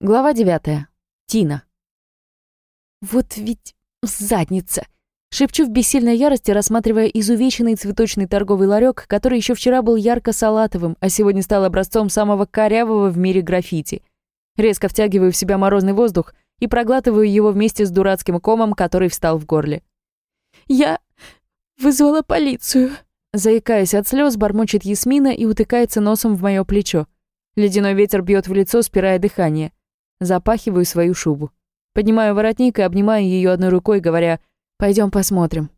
Глава девятая. Тина. «Вот ведь задница!» Шепчу в бессильной ярости, рассматривая изувеченный цветочный торговый ларек, который еще вчера был ярко-салатовым, а сегодня стал образцом самого корявого в мире граффити. Резко втягиваю в себя морозный воздух и проглатываю его вместе с дурацким комом, который встал в горле. «Я вызвала полицию», заикаясь от слез, бормочет Ясмина и утыкается носом в мое плечо. Ледяной ветер бьет в лицо, спирая дыхание. Запахиваю свою шубу. Поднимаю воротник и обнимаю ее одной рукой, говоря «Пойдем посмотрим».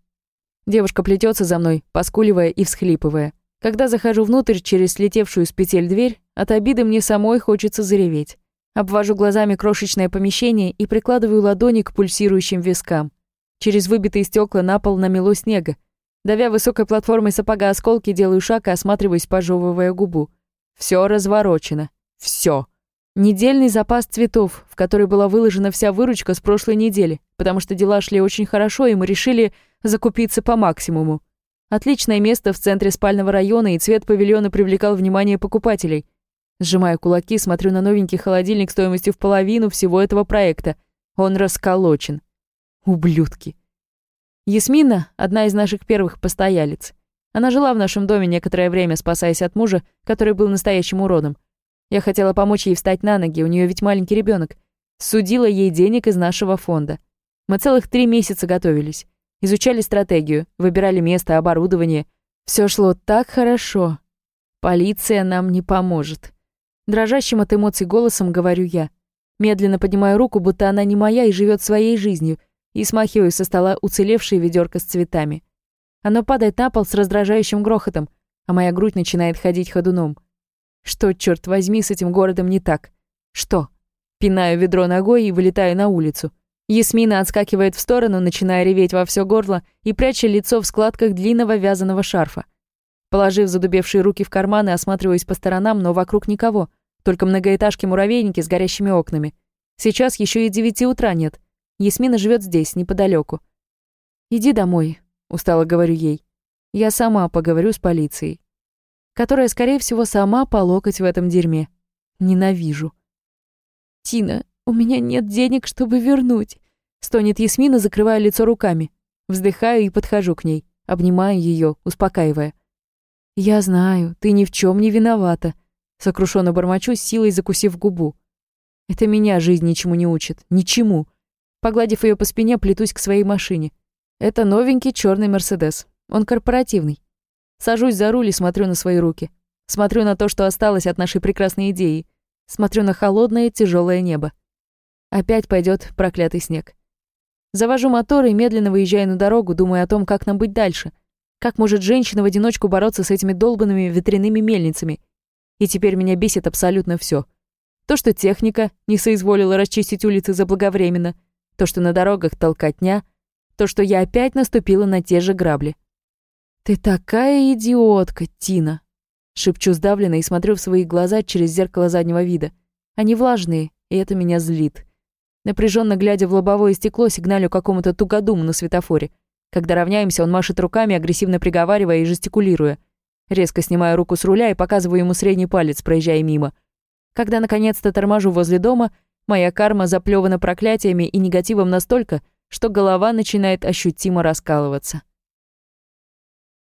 Девушка плетется за мной, поскуливая и всхлипывая. Когда захожу внутрь через слетевшую с петель дверь, от обиды мне самой хочется зареветь. Обвожу глазами крошечное помещение и прикладываю ладони к пульсирующим вискам. Через выбитые стекла на пол намело снега. Давя высокой платформой сапога осколки, делаю шаг и осматриваюсь, пожевывая губу. Все разворочено. Все. Недельный запас цветов, в который была выложена вся выручка с прошлой недели, потому что дела шли очень хорошо, и мы решили закупиться по максимуму. Отличное место в центре спального района, и цвет павильона привлекал внимание покупателей. Сжимая кулаки, смотрю на новенький холодильник стоимостью в половину всего этого проекта. Он расколочен. Ублюдки. Ясмина — одна из наших первых постоялиц. Она жила в нашем доме некоторое время, спасаясь от мужа, который был настоящим уродом. Я хотела помочь ей встать на ноги, у нее ведь маленький ребенок. Судила ей денег из нашего фонда. Мы целых три месяца готовились. Изучали стратегию, выбирали место, оборудование. Все шло так хорошо. Полиция нам не поможет. Дрожащим от эмоций голосом говорю я. Медленно поднимаю руку, будто она не моя и живет своей жизнью, и смахиваю со стола уцелевшее ведерко с цветами. Оно падает на пол с раздражающим грохотом, а моя грудь начинает ходить ходуном. Что, черт возьми, с этим городом не так? Что? Пинаю ведро ногой и вылетаю на улицу. Ясмина отскакивает в сторону, начиная реветь во все горло и пряча лицо в складках длинного вязаного шарфа. Положив задубевшие руки в карманы, осматриваюсь по сторонам, но вокруг никого. Только многоэтажки-муравейники с горящими окнами. Сейчас еще и девяти утра нет. Ясмина живет здесь, неподалеку. «Иди домой», — устало говорю ей. «Я сама поговорю с полицией» которая, скорее всего, сама по локоть в этом дерьме. Ненавижу. «Тина, у меня нет денег, чтобы вернуть», — стонет Ясмина, закрывая лицо руками. Вздыхаю и подхожу к ней, обнимаю ее, успокаивая. «Я знаю, ты ни в чем не виновата», — сокрушенно бормочу, силой закусив губу. «Это меня жизнь ничему не учит. Ничему». Погладив ее по спине, плетусь к своей машине. Это новенький черный Мерседес. Он корпоративный. Сажусь за руль и смотрю на свои руки. Смотрю на то, что осталось от нашей прекрасной идеи. Смотрю на холодное, тяжелое небо. Опять пойдет проклятый снег. Завожу мотор и медленно выезжаю на дорогу, думая о том, как нам быть дальше. Как может женщина в одиночку бороться с этими долбанными ветряными мельницами? И теперь меня бесит абсолютно все. То, что техника не соизволила расчистить улицы заблаговременно, то, что на дорогах толкотня, то, что я опять наступила на те же грабли. «Ты такая идиотка, Тина!» Шепчу сдавленно и смотрю в свои глаза через зеркало заднего вида. Они влажные, и это меня злит. Напряженно глядя в лобовое стекло, сигналю какому-то тугодуму на светофоре. Когда равняемся, он машет руками, агрессивно приговаривая и жестикулируя. Резко снимаю руку с руля и показываю ему средний палец, проезжая мимо. Когда наконец-то торможу возле дома, моя карма заплевана проклятиями и негативом настолько, что голова начинает ощутимо раскалываться.